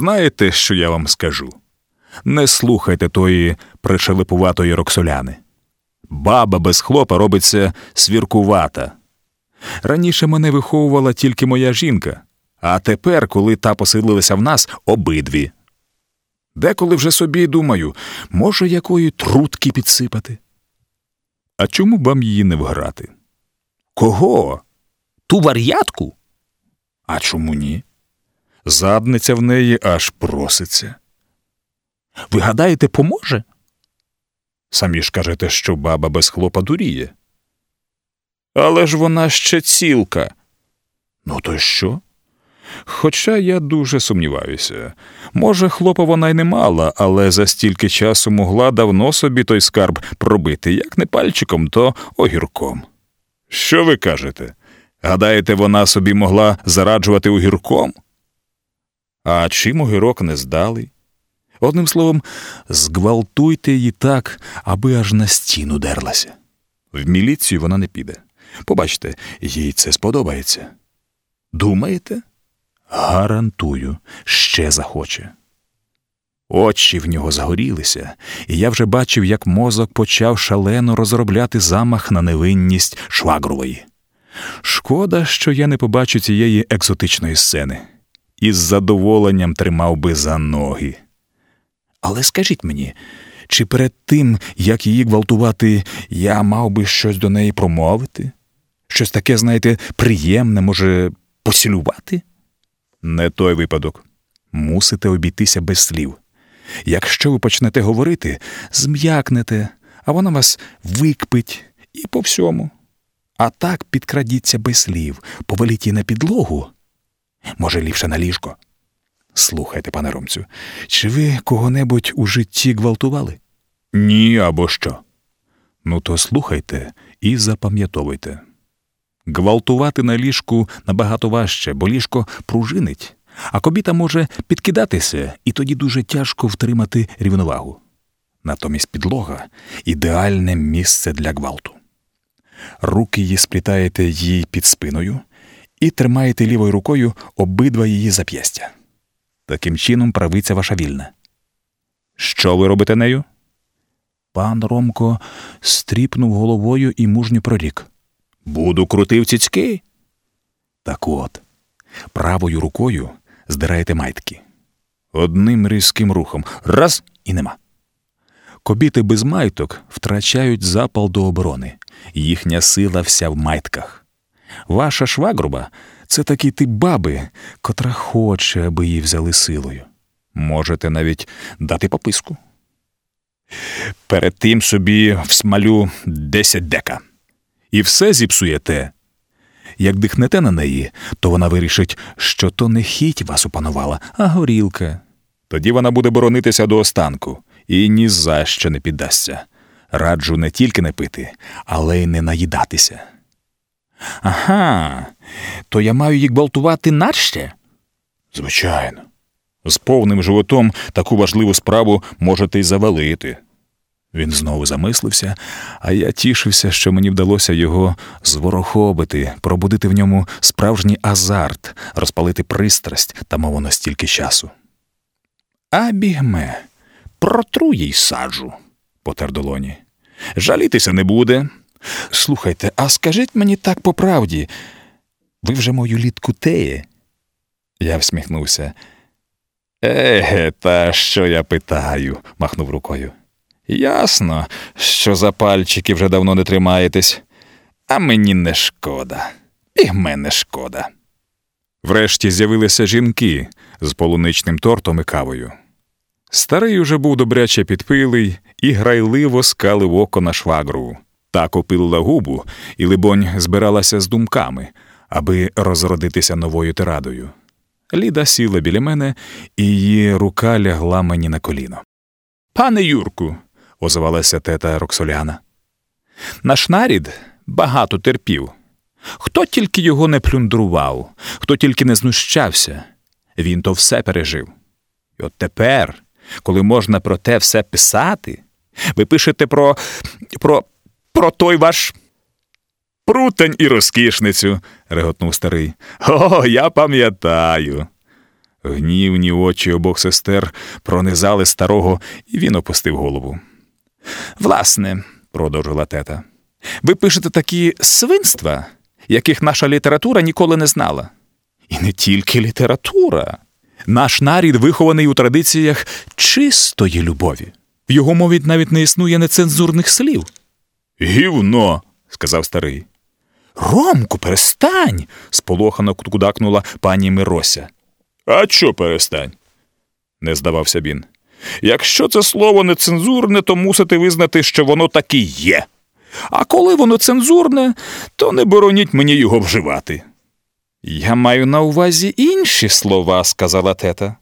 Знаєте, що я вам скажу? Не слухайте тої пришелепуватої роксоляни. Баба без хлопа робиться свіркувата. Раніше мене виховувала тільки моя жінка, а тепер, коли та поселилася в нас, обидві. Деколи вже собі думаю, може, якої трутки підсипати. А чому б вам її не вграти? Кого? Ту вар'ятку? А чому ні? Задниця в неї аж проситься. Ви гадаєте, поможе? Самі ж кажете, що баба без хлопа дуріє. Але ж вона ще цілка. Ну, то що? Хоча я дуже сумніваюся. Може, хлопа вона й не мала, але за стільки часу могла давно собі той скарб пробити, як не пальчиком, то огірком. Що ви кажете? Гадаєте, вона собі могла зараджувати огірком? А чим огірок не здалий? Одним словом, зґвалтуйте її так, аби аж на стіну дерлася. В міліцію вона не піде. Побачите, їй це сподобається. Думаєте? Гарантую, ще захоче. Очі в нього загорілися, і я вже бачив, як мозок почав шалено розробляти замах на невинність швагрової. Шкода, що я не побачу цієї екзотичної сцени, і з задоволенням тримав би за ноги. Але скажіть мені, чи перед тим, як її гвалтувати, я мав би щось до неї промовити? Щось таке, знаєте, приємне, може, посілювати? Не той випадок. Мусите обійтися без слів. Якщо ви почнете говорити, зм'якнете, а вона вас викпить і по всьому. А так підкрадіться без слів, повеліть її на підлогу. Може, ліпше на ліжко. Слухайте, пане Ромцю, чи ви кого-небудь у житті гвалтували? Ні, або що. Ну, то слухайте і запам'ятовуйте. Гвалтувати на ліжку набагато важче, бо ліжко пружинить, а кобіта може підкидатися, і тоді дуже тяжко втримати рівновагу. Натомість підлога ідеальне місце для гвалту. Руки її сплітаєте їй під спиною і тримаєте лівою рукою обидва її зап'ястя. Таким чином правиця ваша вільна. Що ви робите нею? Пан Ромко стріпнув головою і мужньо прорік. Буду крутив цицьки. Так от, правою рукою здираєте майтки. Одним різким рухом раз і нема. Кобіти без майток втрачають запал до оборони, їхня сила вся в майтках. Ваша швагруба це такий тип баби, котра хоче, аби її взяли силою. Можете навіть дати пописку. Перед тим собі всмалю десять дека. І все зіпсуєте. Як дихнете на неї, то вона вирішить, що то не хіть вас опанувала, а горілка. Тоді вона буде боронитися до останку і ні за що не піддасться. Раджу не тільки не пити, але й не наїдатися. Ага, то я маю їх гвалтувати наще? Звичайно. З повним животом таку важливу справу можете й завалити. Він знову замислився, а я тішився, що мені вдалося його зворохобити, пробудити в ньому справжній азарт, розпалити пристрасть та мову на стільки часу. А бігме, протру їй саджу, потер долоні. Жалітися не буде. Слухайте, а скажіть мені так по правді, ви вже мою літку теє? Я всміхнувся. Еге, та що я питаю, махнув рукою. Ясно, що за пальчики вже давно не тримаєтесь, а мені не шкода, і мене шкода. Врешті з'явилися жінки з полуничним тортом і кавою. Старий уже був добряче підпилий і грайливо скалив око на швагру. Так опилила губу і, либонь, збиралася з думками, аби розродитися новою тирадою. Ліда сіла біля мене, і її рука лягла мені на коліно. Пане Юрку, озвалася тета Роксоляна. Наш нарід багато терпів. Хто тільки його не плюндрував, хто тільки не знущався, він то все пережив. І от тепер, коли можна про те все писати, ви пишете про про, про той ваш прутень і розкішницю, реготнув старий. О, я пам'ятаю. Гнівні очі обох сестер пронизали старого, і він опустив голову. Власне, продовжила тета, ви пишете такі свинства, яких наша література ніколи не знала. І не тільки література. Наш нарід вихований у традиціях чистої любові. В його мові навіть не існує нецензурних слів. Гівно, сказав старий. Ромку, перестань. сполохано кудакнула пані Мирося. А що перестань? не здавався він. Якщо це слово нецензурне, то мусите визнати, що воно таки є. А коли воно цензурне, то не бороніть мені його вживати. Я маю на увазі інші слова, сказала тета.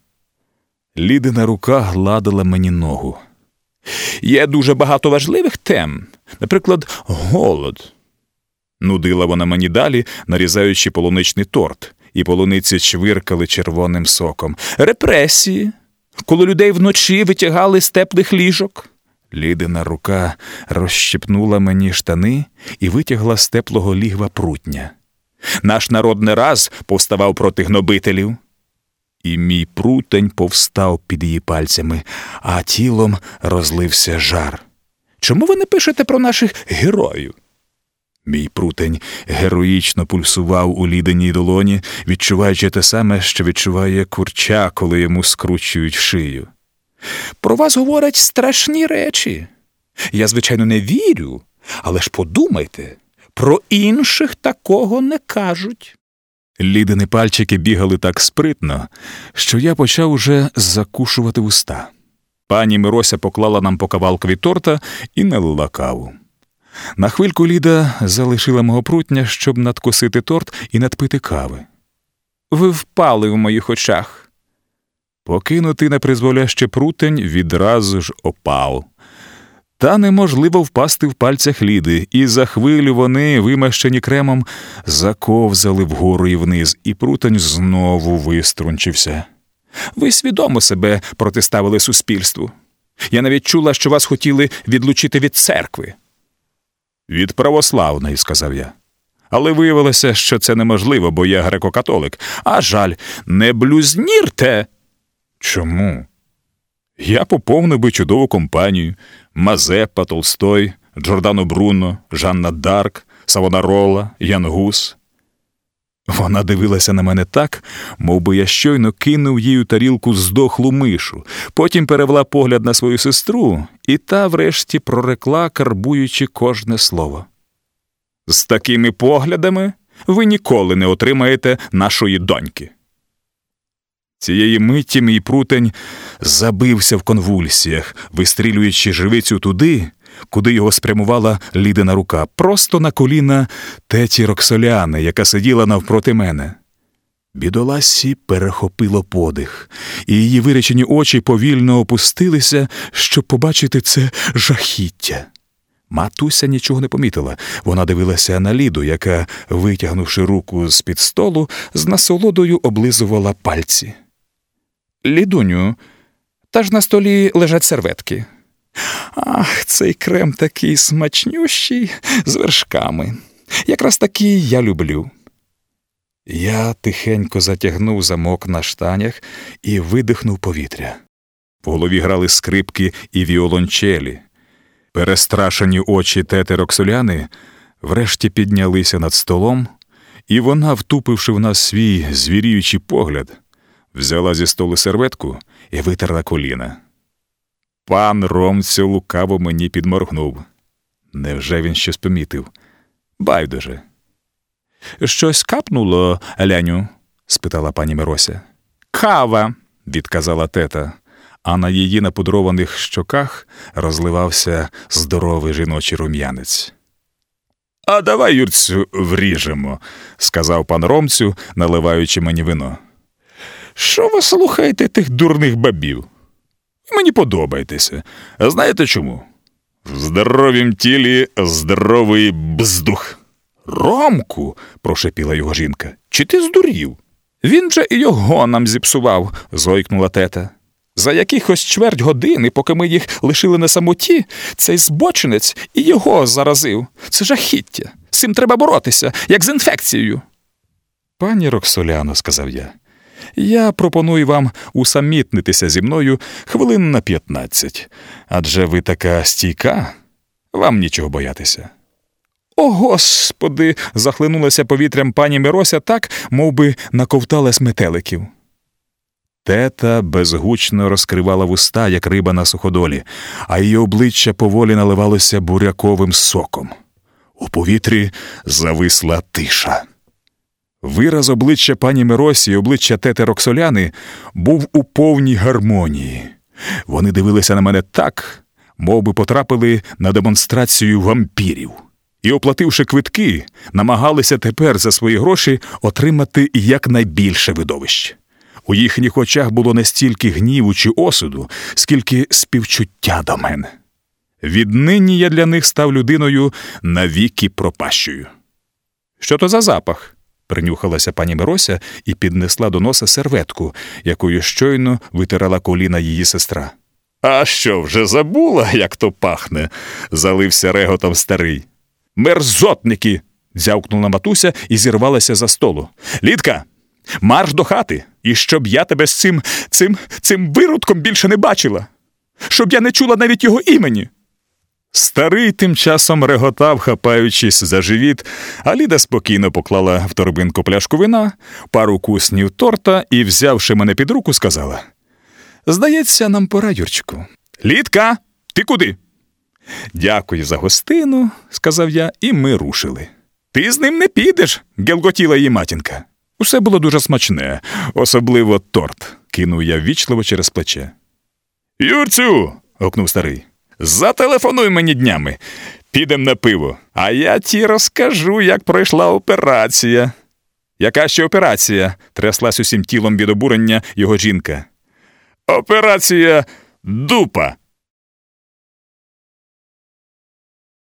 Лідина рука гладила мені ногу. Є дуже багато важливих тем, наприклад, голод. Нудила вона мені далі, нарізаючи полуничний торт, і полуниці чвиркали червоним соком. Репресії, коли людей вночі витягали з теплих ліжок. Лідина рука розщепнула мені штани і витягла з теплого лігва прутня. Наш народ не раз повставав проти гнобителів. І мій прутень повстав під її пальцями, а тілом розлився жар. Чому ви не пишете про наших героїв? Мій прутень героїчно пульсував у ліденій долоні, відчуваючи те саме, що відчуває курча, коли йому скручують шию. Про вас говорять страшні речі. Я, звичайно, не вірю, але ж подумайте, про інших такого не кажуть. Лідини пальчики бігали так спритно, що я почав уже закушувати уста. Пані Мирося поклала нам по кавалкові торта і налила каву. На хвильку Ліда залишила мого прутня, щоб надкусити торт і надпити кави. Ви впали в моїх очах. Покинути непризволяще прутень відразу ж опав. Та неможливо впасти в пальцях Ліди, і за хвилю вони, вимащені кремом, заковзали вгору і вниз, і прутень знову виструнчився. Ви свідомо себе протиставили суспільству. Я навіть чула, що вас хотіли відлучити від церкви. Від православної, сказав я. Але виявилося, що це неможливо, бо я греко-католик. А жаль, не блюзнірте. Чому? Я поповнив би чудову компанію Мазепа, Толстой, Джордано Бруно, Жанна Дарк, Савонарола, Ян Гус. Вона дивилася на мене так, мов би я щойно кинув їй у тарілку здохлу мишу, потім перевела погляд на свою сестру, і та врешті прорекла, карбуючи кожне слово. З такими поглядами ви ніколи не отримаєте нашої доньки. Цієї миті мій прутень забився в конвульсіях, вистрілюючи живицю туди, куди його спрямувала лідина рука, просто на коліна теті Роксоляни, яка сиділа навпроти мене. Бідоласі перехопило подих, і її виречені очі повільно опустилися, щоб побачити це жахіття. Матуся нічого не помітила. Вона дивилася на ліду, яка, витягнувши руку з під столу, з насолодою облизувала пальці. Лідуню, та ж на столі лежать серветки. Ах, цей крем такий смачнющий з вершками. Якраз такий я люблю. Я тихенько затягнув замок на штанях і видихнув повітря. В голові грали скрипки і віолончелі. Перестрашені очі тети Роксоляни врешті піднялися над столом, і вона, втупивши в нас свій звіріючий погляд, взяла зі столу серветку і витерла коліна. Пан Ромцю лукаво мені підморгнув. Невже він щось помітив? Байдуже. Щось капнуло, Ляню? спитала пані Мирося. Кава, відказала тета, а на її напудрованих щоках розливався здоровий жіночий рум'янець. А давай, Юрцю, вріжемо, сказав пан Ромцю, наливаючи мені вино. Що ви слухаєте тих дурних бабів? Мені подобаєтеся. А знаєте чому? В здоровім тілі здоровий бздух. Ромку, прошепіла його жінка. Чи ти здурів? Він же і його нам зіпсував, зойкнула тета. За якихось чверть години, поки ми їх лишили на самоті, цей збочинець і його заразив. Це жахіття. З цим треба боротися, як з інфекцією. Пані Роксоляно, сказав я, Я пропоную вам усамітнитися зі мною хвилин на 15. Адже ви така стійка, вам нічого боятися. О, господи. захлинулася повітрям пані Мирося так, мов би наковтала метеликів. Тета безгучно розкривала вуста, як риба на суходолі, а її обличчя поволі наливалося буряковим соком. У повітрі зависла тиша. Вираз обличчя пані Миросі і обличчя тети Роксоляни був у повній гармонії. Вони дивилися на мене так, мов би потрапили на демонстрацію вампірів, і, оплативши квитки, намагалися тепер за свої гроші отримати якнайбільше видовище. У їхніх очах було не стільки гніву чи осуду, скільки співчуття до мене. Віднині я для них став людиною навіки пропащою. Що то за запах? Принюхалася пані Мирося і піднесла до носа серветку, якою щойно витирала коліна її сестра. А що вже забула, як то пахне? залився реготом старий. Мерзотники. дзявкнула матуся і зірвалася за столу. Літка, марш до хати, і щоб я тебе з цим цим, цим виродком більше не бачила, щоб я не чула навіть його імені. Старий тим часом реготав, хапаючись за живіт, а Ліда спокійно поклала в торбинку пляшку вина, пару куснів торта і, взявши мене під руку, сказала: Здається, нам пора, Юрчику. Лідка, ти куди? Дякую за гостину, сказав я, і ми рушили. Ти з ним не підеш, гелготіла її матінка. Усе було дуже смачне, особливо торт, кинув я ввічливо через плече. Юрцю. гукнув старий. Зателефонуй мені днями, підем на пиво, а я ті розкажу, як пройшла операція. Яка ще операція? тряслась усім тілом від обурення його жінка. Операція дупа.